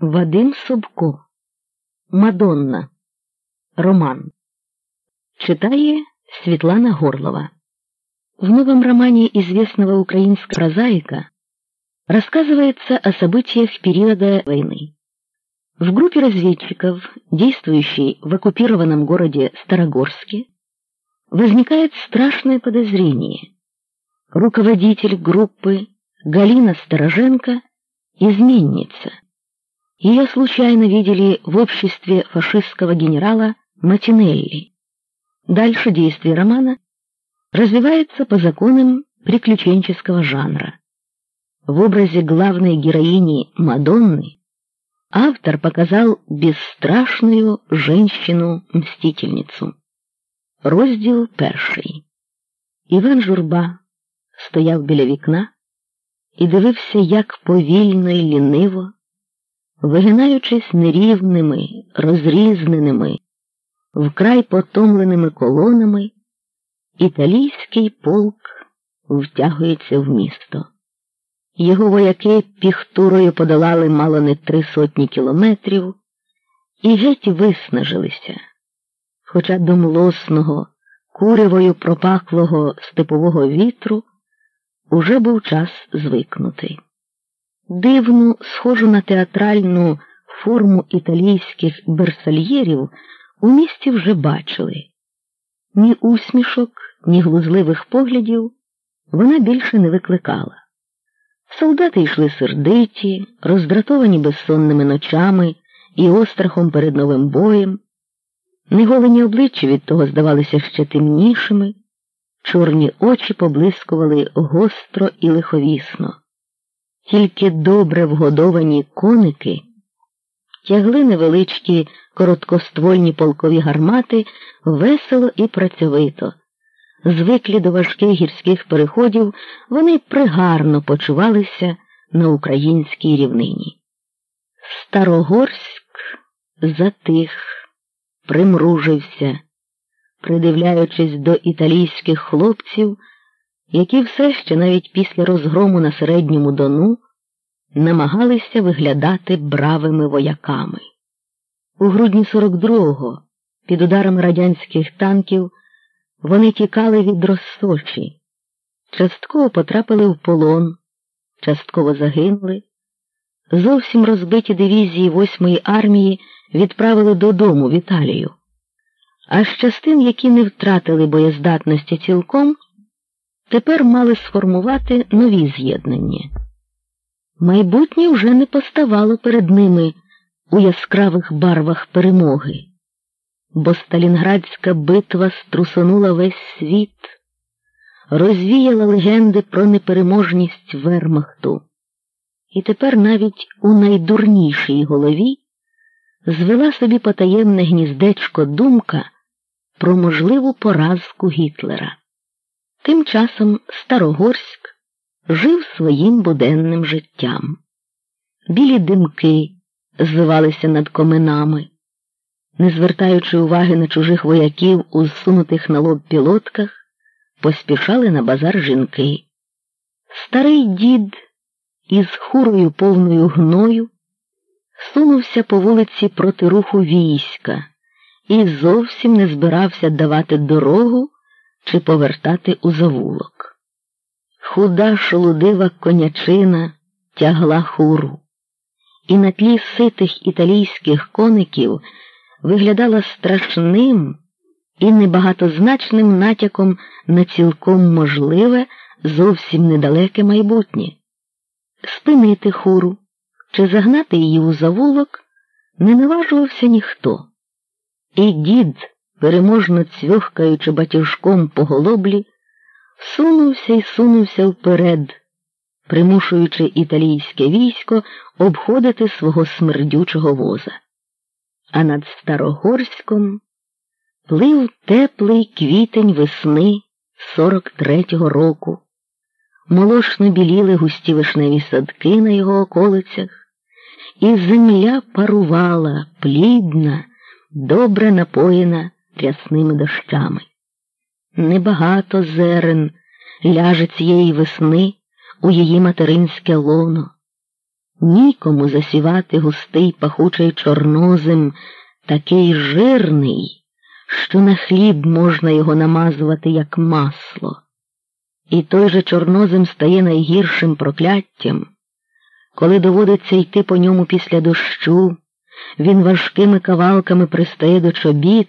Вадим Собко Мадонна. Роман. Читає Светлана Горлова. В новом романе известного украинского прозаика рассказывается о событиях периода войны. В группе разведчиков, действующей в оккупированном городе Старогорске, возникает страшное подозрение. Руководитель группы Галина Стороженко – изменница – ее случайно видели в обществе фашистского генерала Матинелли. Дальше действие романа развивается по законам приключенческого жанра. В образе главной героини Мадонны автор показал бесстрашную женщину-мстительницу. Розділ перший. Іван Журба стояв біля вікна і дивився, як повільно й ліниво вигинаючись нерівними, розрізненими, вкрай потомленими колонами, італійський полк втягується в місто. Його вояки піхтурою подолали мало не три сотні кілометрів і геть виснажилися, хоча до млосного, курявою пропахлого степового вітру уже був час звикнути дивну, схожу на театральну форму італійських берсальєрів у місті вже бачили. Ні усмішок, ні глузливих поглядів вона більше не викликала. Солдати йшли сердиті, роздратовані безсонними ночами і острахом перед новим боєм. Неголені обличчя від того здавалися ще темнішими, чорні очі поблискували гостро і лиховісно. Тільки добре вгодовані коники тягли невеличкі короткоствольні полкові гармати весело і працьовито. Звиклі до важких гірських переходів, вони пригарно почувалися на українській рівнині. Старогорськ затих, примружився, придивляючись до італійських хлопців які все ще навіть після розгрому на середньому дону намагалися виглядати бравими вояками. У грудні 42-го, під ударами радянських танків, вони тікали від розсочі, частково потрапили в полон, частково загинули. Зовсім розбиті дивізії 8-ї армії відправили додому в Італію, а з частин, які не втратили боєздатності цілком, тепер мали сформувати нові з'єднання. Майбутнє вже не поставало перед ними у яскравих барвах перемоги, бо Сталінградська битва струсонула весь світ, розвіяла легенди про непереможність Вермахту, і тепер навіть у найдурнішій голові звела собі потаємне гніздечко думка про можливу поразку Гітлера. Тим часом Старогорськ жив своїм буденним життям. Білі димки звивалися над коминами, не звертаючи уваги на чужих вояків у зсунутих на лоб пілотках, поспішали на базар жінки. Старий дід із хурою повною гною сунувся по вулиці проти руху війська і зовсім не збирався давати дорогу чи повертати у завулок. Худа шолудива конячина тягла хуру, і на тлі ситих італійських коників виглядала страшним і небагатозначним натяком на цілком можливе, зовсім недалеке майбутнє. Спинити хуру чи загнати її у завулок не наважувався ніхто. І дід переможно цьохкаючи батюжком по голоблі, сунувся і сунувся вперед, примушуючи італійське військо обходити свого смердючого воза. А над Старогорськом плив теплий квітень весни 43-го року, молошно біліли густі вишневі садки на його околицях, і земля парувала плідна, добре напоєна рясними дощами. Небагато зерен ляже цієї весни у її материнське лоно. нікому засівати густий пахучий чорнозем, такий жирний, що на хліб можна його намазувати, як масло. І той же чорнозем стає найгіршим прокляттям, коли доводиться йти по ньому після дощу. Він важкими кавалками пристає до чобіт,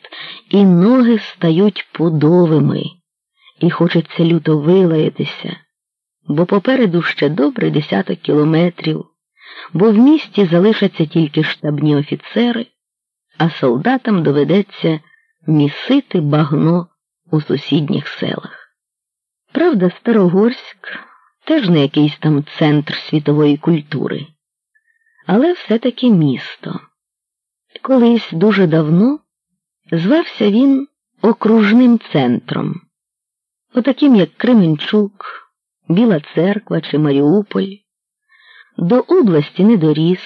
і ноги стають пудовими, і хочеться люто вилаятися, бо попереду ще добрий десяток кілометрів, бо в місті залишаться тільки штабні офіцери, а солдатам доведеться місити багно у сусідніх селах. Правда, Старогорськ теж не якийсь там центр світової культури, але все-таки місто. Колись дуже давно звався він окружним центром, отаким як Кременчук, Біла Церква чи Маріуполь. До області не доріс,